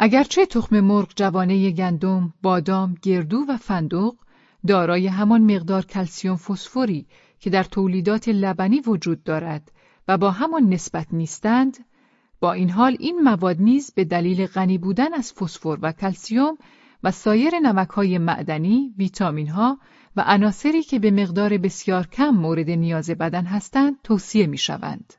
اگرچه تخم مرغ جوانه گندم، بادام، گردو و فندق دارای همان مقدار کلسیوم فسفری که در تولیدات لبنی وجود دارد و با همان نسبت نیستند، با این حال این مواد نیز به دلیل غنی بودن از فسفر و کلسیوم و سایر نمکهای معدنی، ویتامینها و عناصری که به مقدار بسیار کم مورد نیاز بدن هستند توصیه می شوند.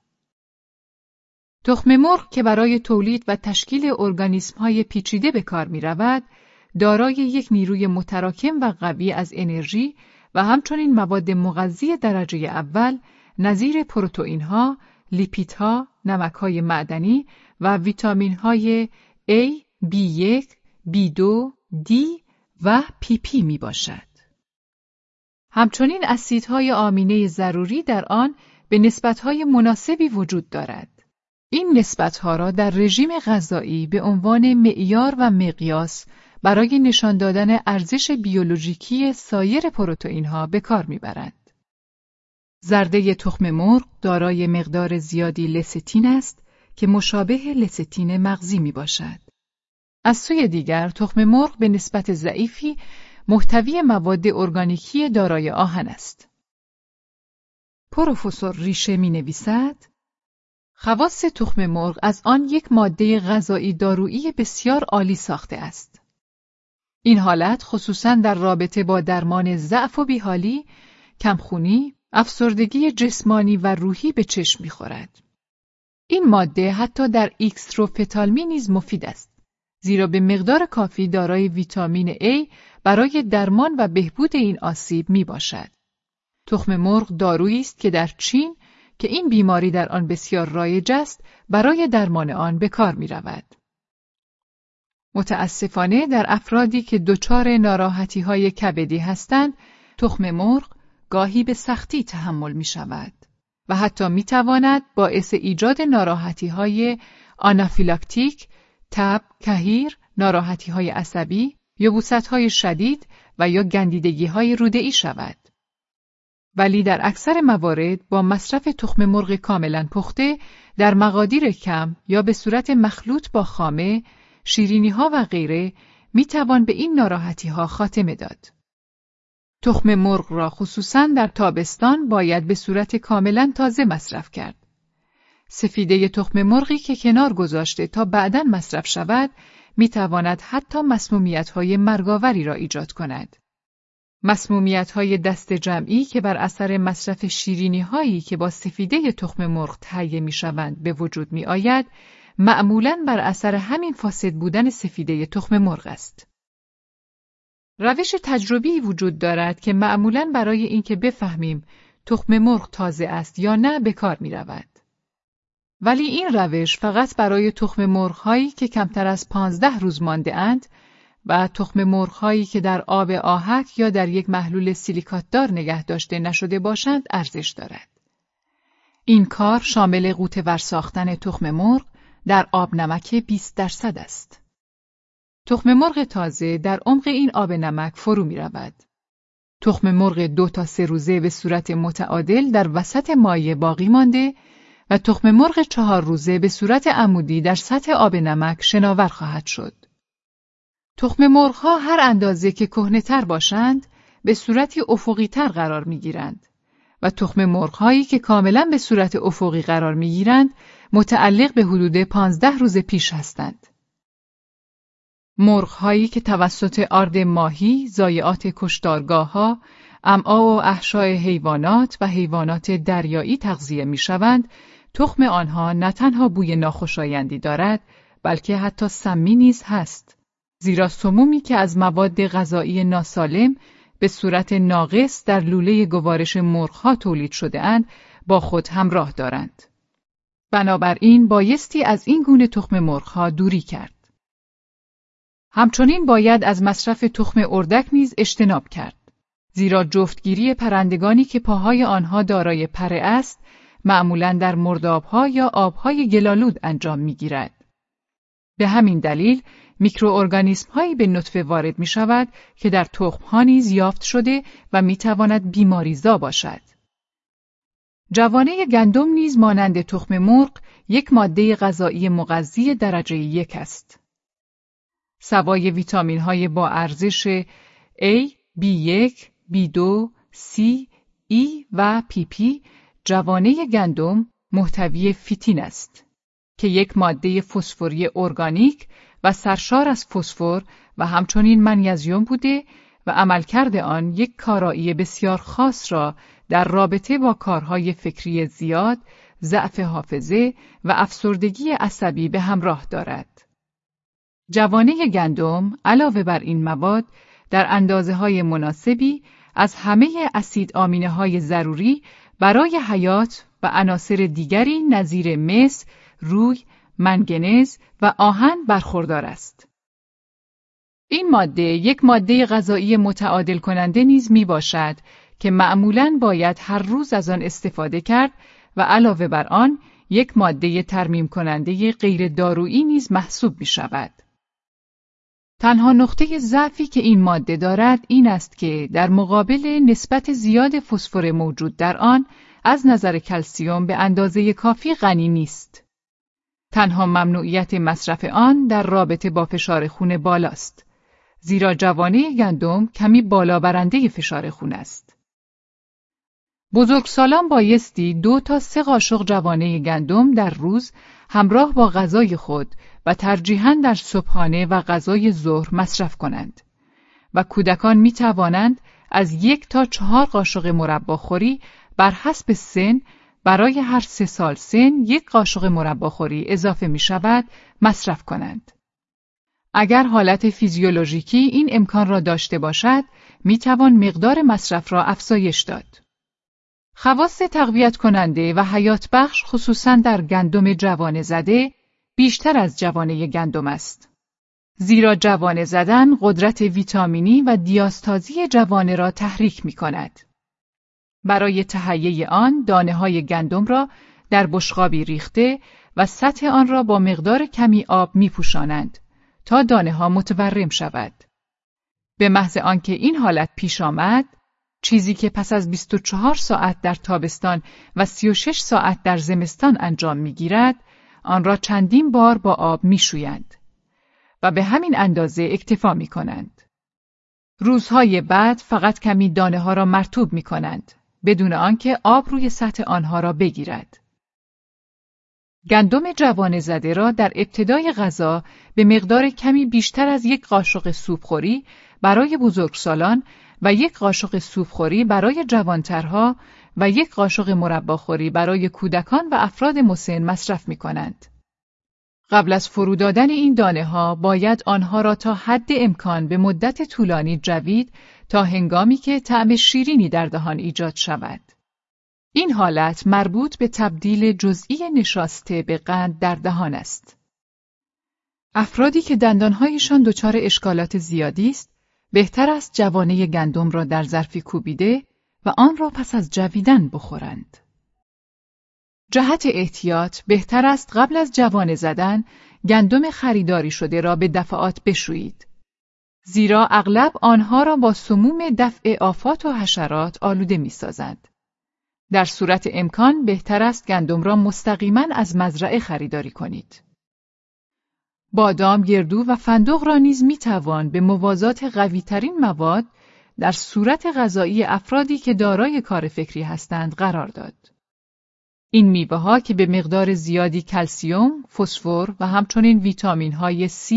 تخم مرغ که برای تولید و تشکیل ارگانیسم های پیچیده به کار می رود، دارای یک نیروی متراکم و قوی از انرژی و همچنین مواد مغذی درجه اول نظیر پروتئین ها، لیپیدها، نمک های معدنی و ویتامین های A, B1, B2, D و PP می باشد. همچنین اسیدهای آمینه ضروری در آن به نسبتهای مناسبی وجود دارد. این نسبتها را در رژیم غذایی به عنوان معیار و مقیاس برای نشان دادن ارزش بیولوژیکی سایر پروتئین‌ها به کار می‌برند. زرده تخم مرغ دارای مقدار زیادی لستین است که مشابه لستین مغزی می باشد. از سوی دیگر تخم مرغ به نسبت ضعیفی محتوی مواد ارگانیکی دارای آهن است. پروفسور ریشه می نویسد خواص تخم مرغ از آن یک ماده غذایی دارویی بسیار عالی ساخته است. این حالت خصوصا در رابطه با درمان ضعف و بیحالی، کمخونی، افسردگی جسمانی و روحی به چشم می‌خورد. این ماده حتی در ایکستروفتالمی نیز مفید است. زیرا به مقدار کافی دارای ویتامین A برای درمان و بهبود این آسیب می باشد. تخم مرغ دارویی است که در چین که این بیماری در آن بسیار رایج است برای درمان آن به کار می رود. متاسفانه در افرادی که دچار ناراحتی های کبدی هستند تخم مرغ گاهی به سختی تحمل می شود و حتی می تواند باعث ایجاد ناراحتی های آنافیلاکتیک، تب، کهیر، ناراحتی های عصبی، یبوست های شدید و یا گندیدگی های روده شود. ولی در اکثر موارد با مصرف تخم مرغ کاملا پخته در مقادیر کم یا به صورت مخلوط با خامه، شیرینی ها و غیره می توان به این ناراحتی ها خاتمه داد. تخم مرغ را خصوصا در تابستان باید به صورت کاملا تازه مصرف کرد. سفیده تخم مرغی که کنار گذاشته تا بعدا مصرف شود می تواند حتی مسمومیت های مرگاوری را ایجاد کند. مسمومیت های دست جمعی که بر اثر مصرف شیرینی هایی که با سفیده تخم مرغ تهیه می شوند به وجود می آید، معمولا بر اثر همین فاسد بودن سفیده تخم مرغ است. روش تجربی وجود دارد که معمولا برای اینکه بفهمیم تخم مرغ تازه است یا نه به کار می رود. ولی این روش فقط برای تخم مرغ هایی که کمتر از پانزده روز مانده اند و تخم مرغهایی که در آب آهک یا در یک محلول سیلیکاتدار نگه داشته نشده باشند ارزش دارد. این کار شامل قوطه ور ساختن تخم مرغ در آب نمک 20 درصد است. تخم مرغ تازه در عمق این آب نمک فرو می رود. تخم مرغ دو تا سه روزه به صورت متعادل در وسط مایع باقی مانده و تخم مرغ چهار روزه به صورت عمودی در سطح آب نمک شناور خواهد شد. تخم مرغها هر اندازه که کهنه‌تر باشند به صورتی افقی تر قرار می گیرند و تخم مرغهایی که کاملا به صورت افقی قرار می گیرند متعلق به حدود پانزده روز پیش هستند. مرغهایی که توسط آرد ماهی، زایعات کشتارگاه ها، امعا و احشای حیوانات و حیوانات دریایی تغذیه می شوند، تخم آنها نه تنها بوی ناخوشایندی دارد، بلکه حتی سمی نیز هست. زیرا سمومی که از مواد غذایی ناسالم به صورت ناقص در لوله گوارش مرغها تولید شده اند با خود همراه دارند. بنابراین بایستی از این گونه تخم مرغها دوری کرد. همچنین باید از مصرف تخم اردک نیز اجتناب کرد. زیرا جفتگیری پرندگانی که پاهای آنها دارای پره است معمولا در مردابها یا آبهای گلالود انجام می‌گیرد. به همین دلیل میکروارگانیسم هایی به نطفه وارد می شود که در تخم ها نیز یافت شده و می تواند بیماریزا باشد. جوانه گندم نیز مانند تخم مرغ یک ماده غذایی مغذی درجه یک است. سوای ویتامین های با ارزش A، B1، B2، C، E و PP جوانه گندم محتوی فیتین است که یک ماده فسفوری ارگانیک و سرشار از فسفر و همچنین منیزیم بوده و عملکرد آن یک کارایی بسیار خاص را در رابطه با کارهای فکری زیاد، ضعف حافظه و افسردگی عصبی به همراه دارد. جوانه گندم علاوه بر این مواد در اندازه های مناسبی از همه اسید آمینه های ضروری برای حیات و عناصر دیگری نظیر مس، روی، منگنز و آهن برخوردار است. این ماده یک ماده غذایی متعادل کننده نیز می باشد که معمولاً باید هر روز از آن استفاده کرد و علاوه بر آن یک ماده ترمیم کننده غیر دارویی نیز محسوب می شود. تنها نقطه ضعفی که این ماده دارد این است که در مقابل نسبت زیاد فسفر موجود در آن از نظر کلسیوم به اندازه کافی غنی نیست. تنها ممنوعیت مصرف آن در رابطه با فشار خون بالاست. زیرا جوانه گندم کمی بالا برنده فشار خون است. بزرگسالان بایستی دو تا سه قاشق جوانه گندم در روز همراه با غذای خود و ترجیحاً در صبحانه و غذای ظهر مصرف کنند و کودکان می توانند از یک تا چهار قاشق مرباخوری بر حسب سن برای هر سه سال سن یک قاشق مرباخوری اضافه می شود مصرف کنند. اگر حالت فیزیولوژیکی این امکان را داشته باشد، می توان مقدار مصرف را افزایش داد. خواص تقویت کننده و حیات بخش خصوصا در گندم جوانه زده بیشتر از جوانه گندم است. زیرا جوانه زدن قدرت ویتامینی و دیاستازی جوانه را تحریک می کند. برای تهیه آن دانه های گندم را در بشقابی ریخته و سطح آن را با مقدار کمی آب می پوشانند تا دانه ها متورم شود. به محض آنکه این حالت پیش آمد، چیزی که پس از 24 ساعت در تابستان و 36 ساعت در زمستان انجام می‌گیرد، آن را چندین بار با آب میشویند و به همین اندازه اکتفا می کنند. روزهای بعد فقط کمی دانه ها را مرتوب می کنند بدون آنکه آب روی سطح آنها را بگیرد. گندم جوان زده را در ابتدای غذا به مقدار کمی بیشتر از یک قاشق سوپخوری برای بزرگسالان و یک قاشق سوپخوری برای جوانترها و یک قاشق مرباخوری برای کودکان و افراد مسن مصرف می کنند. قبل از فرو دادن این دانه ها باید آنها را تا حد امکان به مدت طولانی جوید تا هنگامی که طعم شیرینی در دهان ایجاد شود. این حالت مربوط به تبدیل جزئی نشاسته به قند در دهان است. افرادی که دندانهایشان دچار اشکالات زیادی است، بهتر است جوانه گندم را در ظرفی کوبیده و آن را پس از جویدن بخورند. جهت احتیاط بهتر است قبل از جوانه زدن گندم خریداری شده را به دفعات بشویید. زیرا اغلب آنها را با سموم دفع آفات و حشرات آلوده می سازند. در صورت امکان بهتر است گندم را مستقیما از مزرعه خریداری کنید. بادام، گردو و فندق را نیز می توان به موازات قویترین مواد در صورت غذایی افرادی که دارای کار فکری هستند قرار داد. این میوه ها که به مقدار زیادی کلسیوم، فسفر و همچنین ویتامین های C،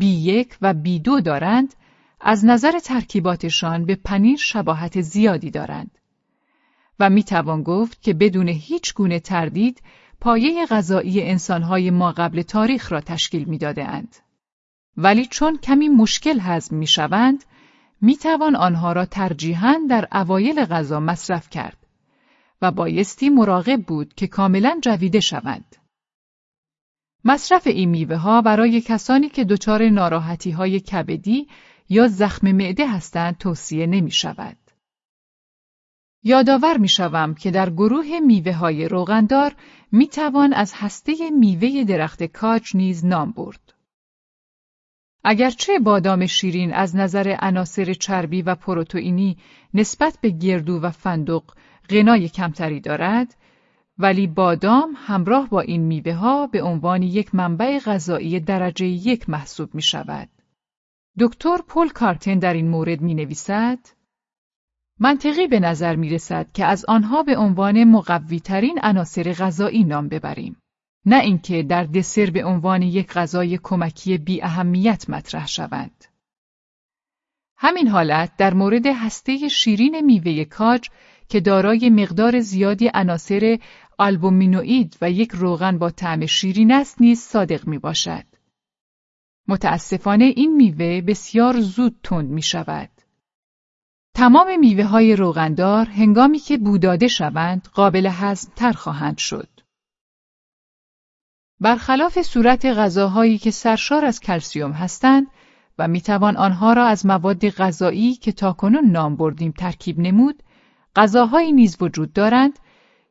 B1 و B2 دارند، از نظر ترکیباتشان به پنیر شباهت زیادی دارند. و می توان گفت که بدون هیچ گونه تردید پایه غذایی انسانهای ما قبل تاریخ را تشکیل می اند. ولی چون کمی مشکل هضم می شوند، می توان آنها را ترجیحاً در اوایل غذا مصرف کرد و بایستی مراقب بود که کاملا جویده شوند. مصرف این میوه ها برای کسانی که دچار ناراحتی های کبدی یا زخم معده هستند توصیه نمی شود. یادآور می شوم که در گروه میوه های روغندار می توان از هسته میوه درخت کاج نیز نام برد. اگرچه بادام شیرین از نظر عناصر چربی و پروتئینی نسبت به گردو و فندق غنای کمتری دارد، ولی بادام همراه با این میوه ها به عنوان یک منبع غذایی درجه یک محسوب می شود. دکتر پل کارتن در این مورد می نویسد منطقی به نظر می رسد که از آنها به عنوان مقوی ترین عناصر غذایی نام ببریم. نه اینکه در دسر به عنوان یک غذای کمکی بی اهمیت مطرح شوند. همین حالت در مورد هسته شیرین میوه کاج که دارای مقدار زیادی عناصر آلبومینوئید و یک روغن با طعم شیرین است نیز صادق می باشد. متاسفانه این میوه بسیار زود تند می شود. تمام میوه های روغندار هنگامی که بوداده شوند قابل هضم تر خواهند شد. برخلاف صورت غذاهایی که سرشار از کلسیوم هستند و می‌توان آنها را از مواد غذایی که تاکنون نام بردیم ترکیب نمود، غذاهایی نیز وجود دارند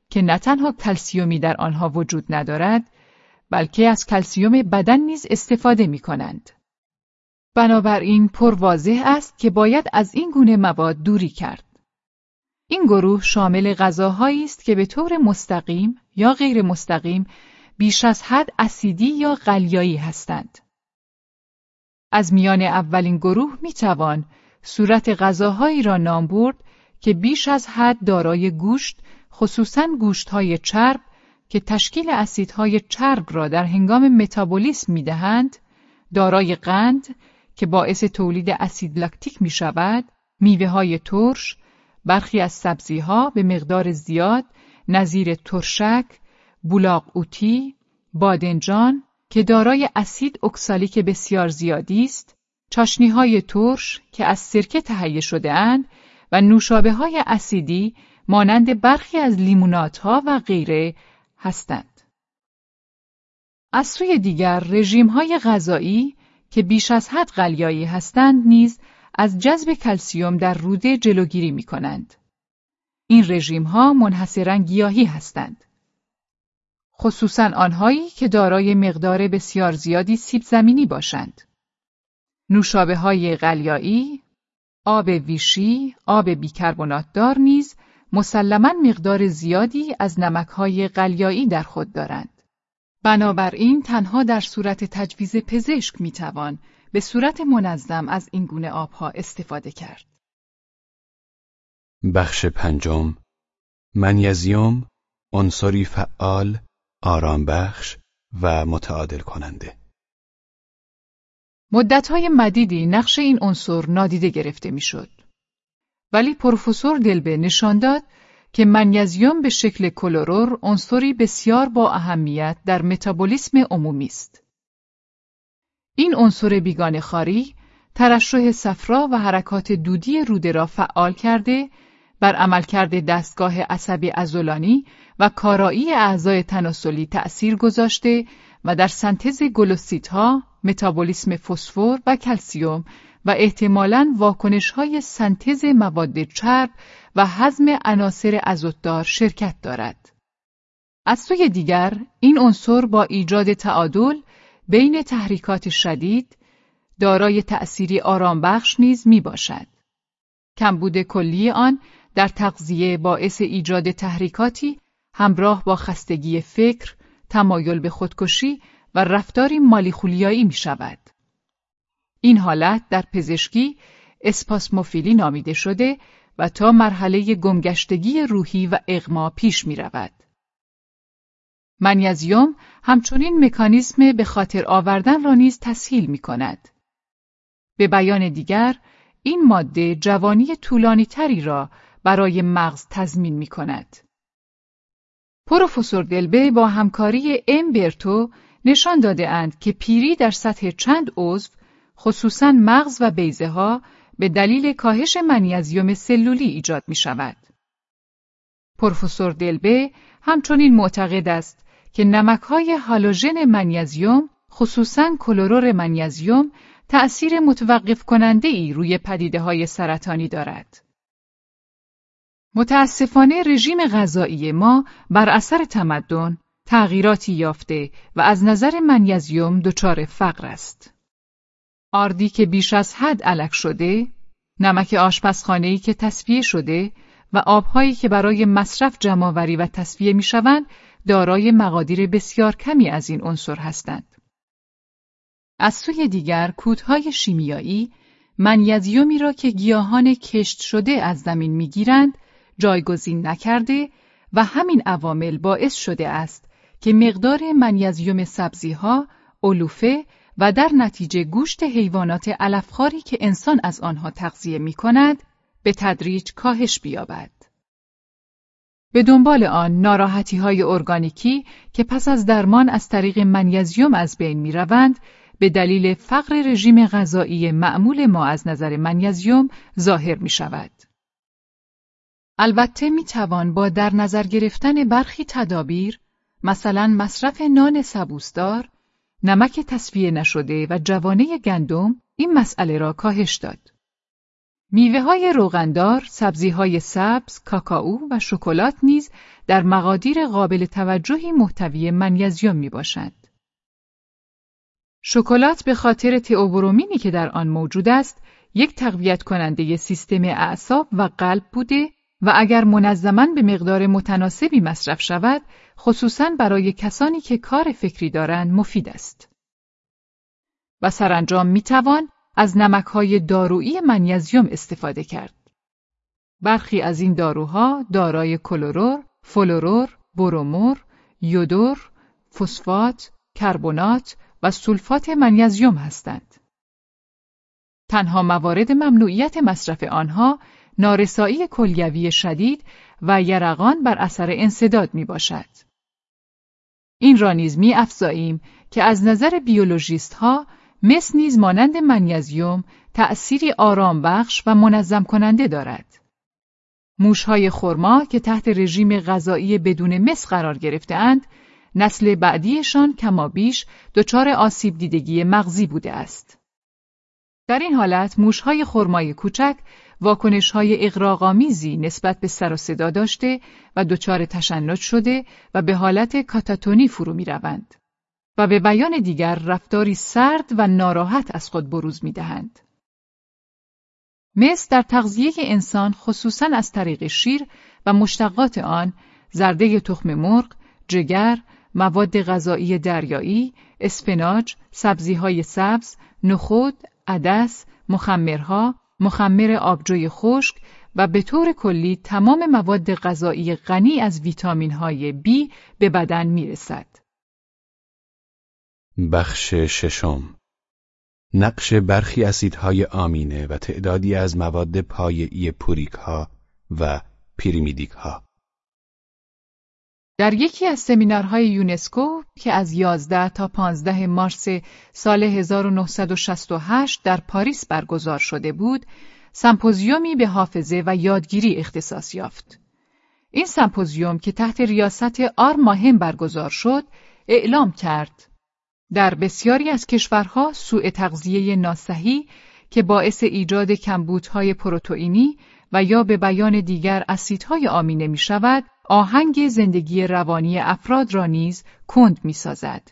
که نه تنها کلسیومی در آنها وجود ندارد، بلکه از کلسیوم بدن نیز استفاده می کنند. بنابراین پر واضح است که باید از این گونه مواد دوری کرد. این گروه شامل غذاهایی است که به طور مستقیم یا غیر مستقیم بیش از حد اسیدی یا غلیایی هستند. از میان اولین گروه می توان صورت غذاهایی را نام برد که بیش از حد دارای گوشت خصوصا گوشتهای چرب که تشکیل اسیدهای چرب را در هنگام متابولیسم می دهند، دارای قند که باعث تولید اسید لاکتیک می شود، میوه های ترش، برخی از سبزی ها به مقدار زیاد نظیر ترشک، بولاق اوتی، بادنجان که دارای اسید اکسالیک بسیار زیادی است، چاشنی های ترش که از سرکه تهیه شده اند و نوشابه های اسیدی مانند برخی از لیمونات ها و غیره هستند. از سوی دیگر رژیم های غذایی که بیش از حد غلیایی هستند نیز از جذب کلسیوم در روده جلوگیری می کنند. این رژیم ها منحصرا گیاهی هستند. خصوصا آنهایی که دارای مقدار بسیار زیادی سیب زمینی باشند. نوشابه های غلیایی، آب ویشی، آب بیکربناتدار نیز مسلما مقدار زیادی از نمکهای غلیایی در خود دارند. بنابراین تنها در صورت تجویز پزشک می‌توان به صورت منظم از این گونه آبها استفاده کرد. بخش پنجم منیزیوم عنصری فعال، آرامبخش و متعادل کننده مدتهای مدیدی نقش این عنصر نادیده گرفته می‌شد. ولی پروفسور دلبه نشان داد که منیزیم به شکل کلورور عنصری بسیار با اهمیت در متابولیسم عمومی است. این عنصر بیگانه خاری ترشح صفرا و حرکات دودی روده را فعال کرده بر عملکرد دستگاه عصبی ازولانی و کارایی اعضای تناسلی تأثیر گذاشته و در سنتز گلوسیدها، متابولیسم فسفر و کلسیوم و احتمالاً واکنش‌های سنتز مواد چرب و هضم عناصر ازوتدار شرکت دارد. از سوی دیگر این عنصر با ایجاد تعادل بین تحریکات شدید دارای تأثیری آرامبخش نیز می باشد. کمبود کلی آن در تغذیه باعث ایجاد تحریکاتی همراه با خستگی فکر، تمایل به خودکشی و رفتاری مالیخولیایی می شود. این حالت در پزشکی اسپاسموفیلی نامیده شده و تا مرحله گمگشتگی روحی و اغما پیش می رود. منیزیوم همچنین مکانیزم به خاطر آوردن را نیز تسهیل می کند. به بیان دیگر، این ماده جوانی طولانی تری را برای مغز تضمین می کند. پروفسور دلبه با همکاری امبرتو نشان داده اند که پیری در سطح چند عضو خصوصا مغز و بیزه ها به دلیل کاهش منیزیم سلولی ایجاد می شود. پروفسور دلبه همچنین معتقد است که نمک های هالوژن منیزیم خصوصا کلورور منیزیم تأثیر متوقف کننده ای روی پدیده های سرطانی دارد. متاسفانه رژیم غذایی ما بر اثر تمدن تغییراتی یافته و از نظر منیزیم دچار فقر است. آردی که بیش از حد علک شده، نمک آشپزخانه‌ای که تصفیه شده و آبهایی که برای مصرف جمعآوری و تصفیه می‌شوند دارای مقادیر بسیار کمی از این عنصر هستند. از سوی دیگر کودهای شیمیایی منیزیومی را که گیاهان کشت شده از زمین می‌گیرند جایگزین نکرده و همین عوامل باعث شده است که مقدار منیزیوم سبزیها، علوفه و در نتیجه گوشت حیوانات علفخواری که انسان از آنها تغذیه می کند به تدریج کاهش بیابد. به دنبال آن ناراحتی های ارگانیکی که پس از درمان از طریق منیزیوم از بین می روند به دلیل فقر رژیم غذایی معمول ما از نظر منیزیوم ظاهر می شود. البته می توان با در نظر گرفتن برخی تدابیر مثلا مصرف نان سبوسدار، نمک تصفیه نشده و جوانه گندم این مسئله را کاهش داد. میوه های روغندار، سبزی های سبز، کاکائو و شکلات نیز در مقادیر قابل توجهی محتوی منیزیم می باشند. شکلات به خاطر تئوبرومینی که در آن موجود است، یک تقویت کننده سیستم اعصاب و قلب بوده و اگر منظما به مقدار متناسبی مصرف شود، خصوصا برای کسانی که کار فکری دارند مفید است. و سرانجام می توان از نمکهای دارویی منیزیم استفاده کرد. برخی از این داروها دارای کلورور، فلورور، برومور، یودور، فسفات، کربنات و سولفات منیزیم هستند. تنها موارد ممنوعیت مصرف آنها نارسایی کلیوی شدید و یرقان بر اثر انصداد می باشد. این را نیز می افزاییم که از نظر بیولوژیست ها مس نیز مانند منیزیم تأثیری آرام بخش و منظم کننده دارد. موشهای خرما که تحت رژیم غذایی بدون مس قرار گرفتهاند، نسل بعدیشان کمابیش دچار آسیب دیدگی مغزی بوده است. در این حالت موشهای خرمای کوچک واکنشهای اقراغامیزی نسبت به سر و صدا داشته و دچار تشنج شده و به حالت کاتاتونی فرو می روند. و به بیان دیگر رفتاری سرد و ناراحت از خود بروز می دهند. مس در تغذیه انسان خصوصا از طریق شیر و مشتقات آن زرده تخم مرغ، جگر، مواد غذایی دریایی، اسفناج، سبزیهای سبز، نخود، عدس، مخمرها، مخمر آبجوی خشک و به طور کلی تمام مواد غذایی غنی از ویتامین های B به بدن می رسد. بخش ششم نقش برخی اسیدهای آمینه و تعدادی از مواد پایه‌ای پورین ها و پیریمیدیک ها در یکی از سمینارهای یونسکو که از 11 تا 15 مارس سال 1968 در پاریس برگزار شده بود، سمپوزیومی به حافظه و یادگیری اختصاص یافت. این سمپوزیوم که تحت ریاست آر ماهم برگزار شد، اعلام کرد در بسیاری از کشورها سوء تغذیه ناسحی که باعث ایجاد کمبودهای پروتئینی و یا به بیان دیگر اسیدهای آمینه می شود، آهنگ زندگی روانی افراد را نیز کند می سازد.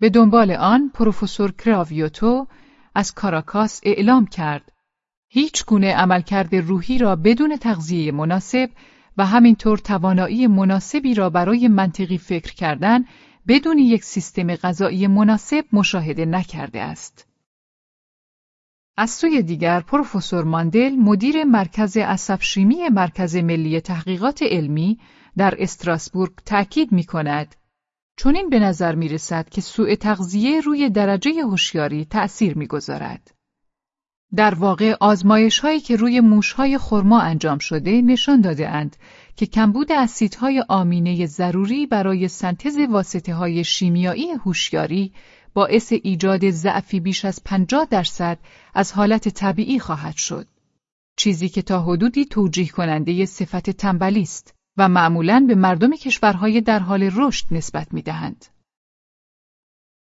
به دنبال آن پروفسور کراویوتو از کاراکاس اعلام کرد هیچ گونه عملکرد روحی را بدون تغذیه مناسب و همینطور توانایی مناسبی را برای منطقی فکر کردن بدون یک سیستم غذایی مناسب مشاهده نکرده است. از سوی دیگر پروفسور ماندل مدیر مرکز عصبشیمی مرکز ملی تحقیقات علمی در استراسبورگ تأکید می کند چون این به نظر می رسد که سوء تغذیه روی درجه هوشیاری تأثیر می گذارد. در واقع آزمایش هایی که روی موش های خرما انجام شده نشان داده اند که کمبود اسیدهای آمینه ضروری برای سنتز واسطه های شیمیایی هوشیاری باعث ایجاد ضعفی بیش از 50 درصد از حالت طبیعی خواهد شد. چیزی که تا حدودی توجیه کننده صفت تنبلی است و معمولاً به مردم کشورهای در حال رشد نسبت می دهند.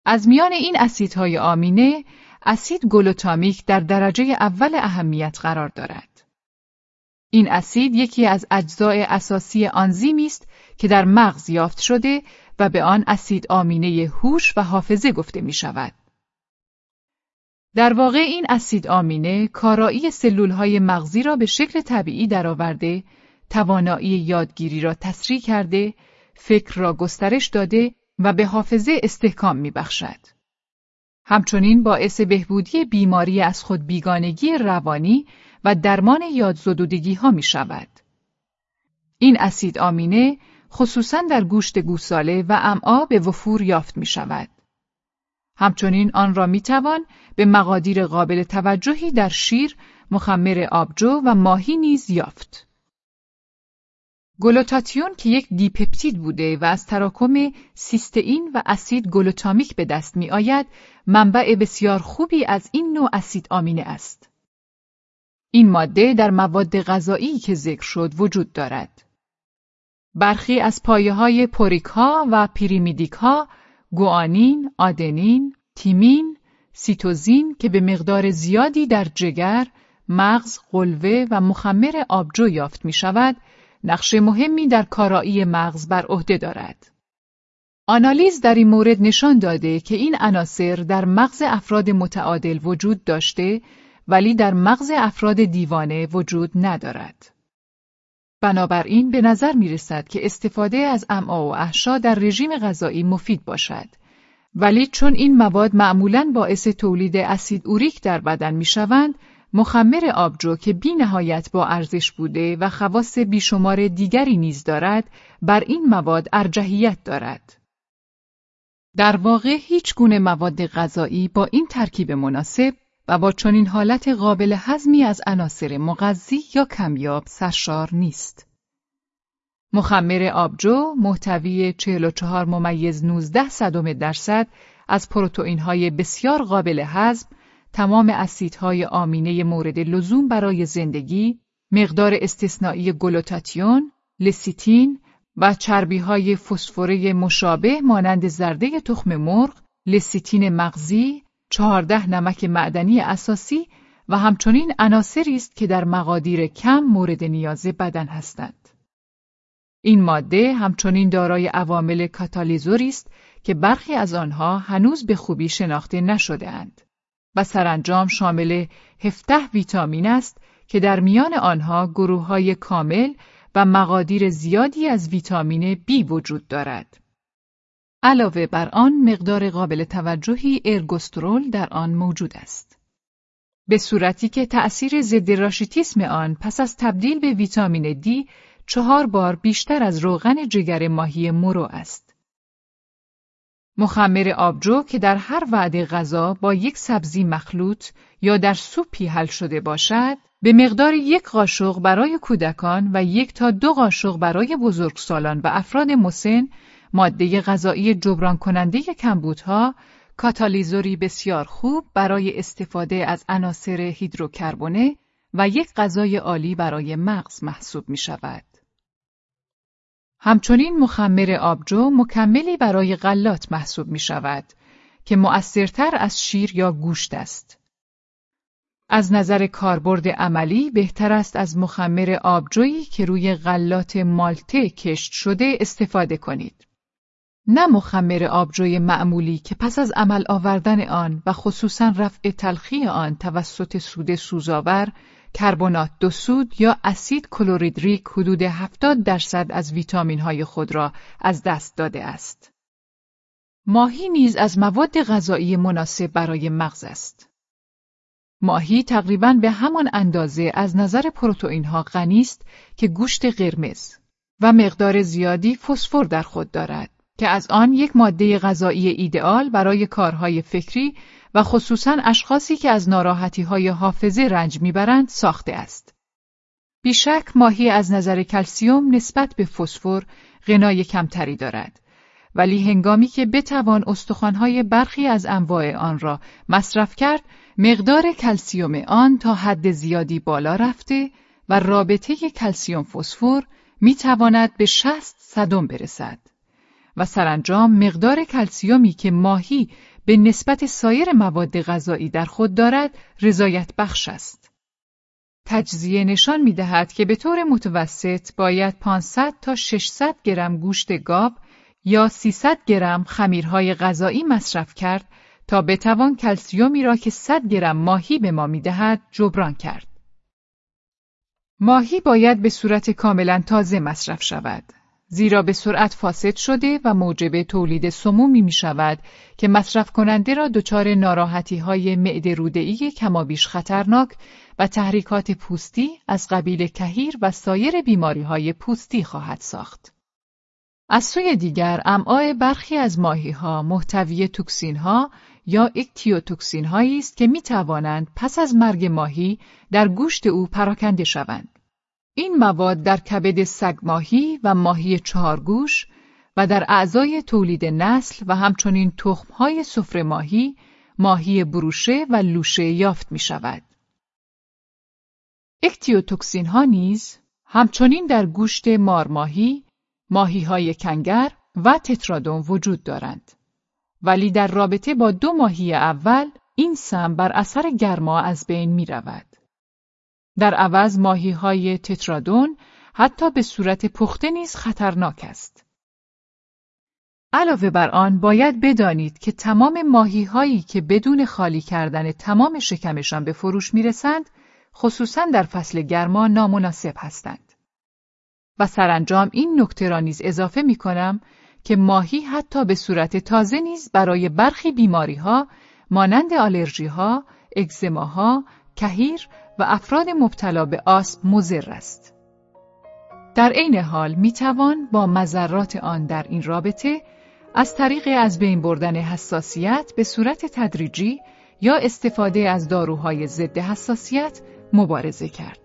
از میان این اسیدهای آمینه، اسید گلوتامیک در درجه اول اهمیت قرار دارد. این اسید یکی از اجزای اساسی آنزیمی است که در مغز یافت شده و به آن اسید آمینه هوش و حافظه گفته می شود. در واقع این اسید آمینه کارایی سلولهای مغزی را به شکل طبیعی درآورده، توانایی یادگیری را تسریع کرده، فکر را گسترش داده و به حافظه استحکام می بخشد. همچنین باعث بهبودی بیماری از خود بیگانگی روانی و درمان یادزدودگی ها می شود. این اسید آمینه خصوصا در گوشت گوساله و امعا به وفور یافت می شود. همچنین آن را می توان به مقادیر قابل توجهی در شیر، مخمر آبجو و ماهی نیز یافت. گلوتاتیون که یک دیپپتید بوده و از تراکم سیستئین و اسید گلوتامیک به دست می آید، منبع بسیار خوبی از این نوع اسید آمینه است. این ماده در مواد غذایی که ذکر شد وجود دارد. برخی از پایه های پورین ها و پیریمیدین ها گوانین، آدنین، تیمین، سیتوزین که به مقدار زیادی در جگر، مغز، قلوه و مخمر آبجو یافت می شود، نقش مهمی در کارایی مغز بر عهده دارد. آنالیز در این مورد نشان داده که این عناصر در مغز افراد متعادل وجود داشته ولی در مغز افراد دیوانه وجود ندارد. بنابراین به نظر می رسد که استفاده از امعا و احشا در رژیم غذایی مفید باشد. ولی چون این مواد معمولاً باعث تولید اسید اوریک در بدن می شوند، مخمر آبجو که بی نهایت با ارزش بوده و خواص بیشمار دیگری نیز دارد، بر این مواد ارجحیت دارد. در واقع هیچ گونه مواد غذایی با این ترکیب مناسب و با چنین حالت قابل هضمی از عناصر مغذی یا کمیاب سرشار نیست. مخمر آبجو محتوی 44 ممیز 19 صدم درصد از پروتئین های بسیار قابل هضم، تمام اسیدهای آمینه مورد لزوم برای زندگی، مقدار استثنایی گلوتاتیون، لسیتین و چربی های مشابه مانند زرده تخم مرغ، لسیتین مغزی، چهارده نمک معدنی اساسی و همچنین عناصری است که در مقادیر کم مورد نیاز بدن هستند. این ماده همچنین دارای عوامل کاتالیزوری است که برخی از آنها هنوز به خوبی شناخته نشدهاند و سرانجام شامل 17 ویتامین است که در میان آنها گروه های کامل و مقادیر زیادی از ویتامین B وجود دارد. علاوه بر آن مقدار قابل توجهی ارگوسترول در آن موجود است. به صورتی که تأثیر ضد راشیتیسم آن پس از تبدیل به ویتامین دی چهار بار بیشتر از روغن جگر ماهی مرو است. مخمر آبجو که در هر وعده غذا با یک سبزی مخلوط یا در سوپی حل شده باشد، به مقدار یک قاشق برای کودکان و یک تا دو قاشق برای بزرگسالان و افراد مسن ماده غذایی جبران کننده کمبودها کاتالیزوری بسیار خوب برای استفاده از عناصر هیدروکربونه و یک غذای عالی برای مغز محسوب می شود. همچنین مخمر آبجو مکملی برای غلات محسوب می شود که مؤثرتر از شیر یا گوشت است. از نظر کاربرد عملی بهتر است از مخمر آبجویی که روی غلات مالته کشت شده استفاده کنید. نه مخمر آبجوی معمولی که پس از عمل آوردن آن و خصوصا رفع تلخی آن توسط سود سوزاور کربنات دو سود یا اسید کلوریدریک حدود 70 درصد از ویتامین های خود را از دست داده است. ماهی نیز از مواد غذایی مناسب برای مغز است. ماهی تقریبا به همان اندازه از نظر پروتئین ها غنی است که گوشت قرمز و مقدار زیادی فسفر در خود دارد. که از آن یک ماده غذایی ایدئال برای کارهای فکری و خصوصا اشخاصی که از ناراحتی های حافظه رنج می‌برند ساخته است. بیشک ماهی از نظر کلسیوم نسبت به فسفر غنای کمتری دارد. ولی هنگامی که بتوان استخوانهای برخی از انواع آن را مصرف کرد، مقدار کلسیوم آن تا حد زیادی بالا رفته و رابطه کلسیوم فسفر می تواند به 60 صدم برسد. و سرانجام مقدار کلسیومی که ماهی به نسبت سایر مواد غذایی در خود دارد رضایت بخش است. تجزیه نشان می دهد که به طور متوسط باید 500 تا 600 گرم گوشت گاو یا 300 گرم خمیرهای غذایی مصرف کرد تا بتوان کلسیومی را که 100 گرم ماهی به ما می دهد جبران کرد. ماهی باید به صورت کاملا تازه مصرف شود. زیرا به سرعت فاسد شده و موجب تولید سمومی می شود که مصرف کننده را دچار ناراحتی های معده روده‌ای کمابیش خطرناک و تحریکات پوستی از قبیل کهیر و سایر بیماری های پوستی خواهد ساخت. از سوی دیگر امعای برخی از ماهی ها محتوی توکسین ها یا اکتیوتوکسین هایی است که می توانند پس از مرگ ماهی در گوشت او پراکنده شوند. این مواد در کبد سگ ماهی و ماهی چهارگوش و در اعضای تولید نسل و همچنین تخمهای سفره ماهی، ماهی بروشه و لوشه یافت می شود. اکتیوتوکسین ها نیز همچنین در گوشت مارماهی، ماهی های کنگر و تترادون وجود دارند. ولی در رابطه با دو ماهی اول این سم بر اثر گرما از بین می رود. در عوض ماهی های تترادون حتی به صورت پخته نیز خطرناک است. علاوه بر آن باید بدانید که تمام ماهی هایی که بدون خالی کردن تمام شکمشان به فروش می رسند خصوصا در فصل گرما نامناسب هستند. و سرانجام این نکته را نیز اضافه می کنم که ماهی حتی به صورت تازه نیز برای برخی بیماری ها مانند آلرژی ها، اگزماها، کهیر و افراد مبتلا به آسم مضر است. در عین حال می توان با مذرات آن در این رابطه از طریق از بین بردن حساسیت به صورت تدریجی یا استفاده از داروهای ضد حساسیت مبارزه کرد.